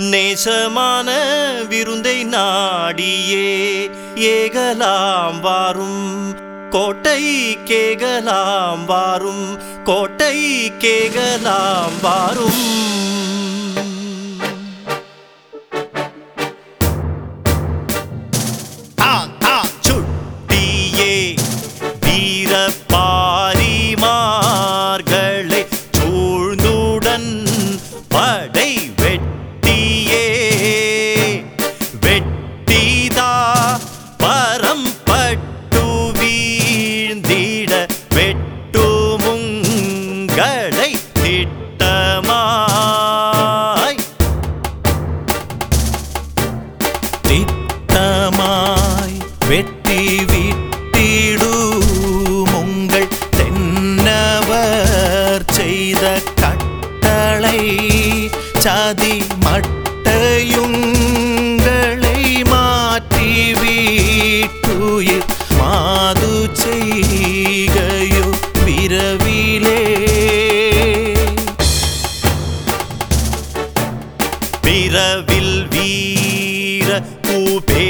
நேசமான விருந்தை நாடியே ஏகலாம் வாரும். கோட்டை கேகலாம் வாரும் கோட்டை கேகலாம் வாரும். சுட்டியே வீரப்பா கலை திட்டமாய். திட்டமாய் வெட்டி விட்டிடும் உங்கள் தென்னவர் செய்த கட்டளை சாதி மட்டையுங்களை மாற்றி வீட்டுயிர் மாது செய்க விரவில் வீர குபே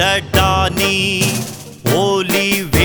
ी बोलि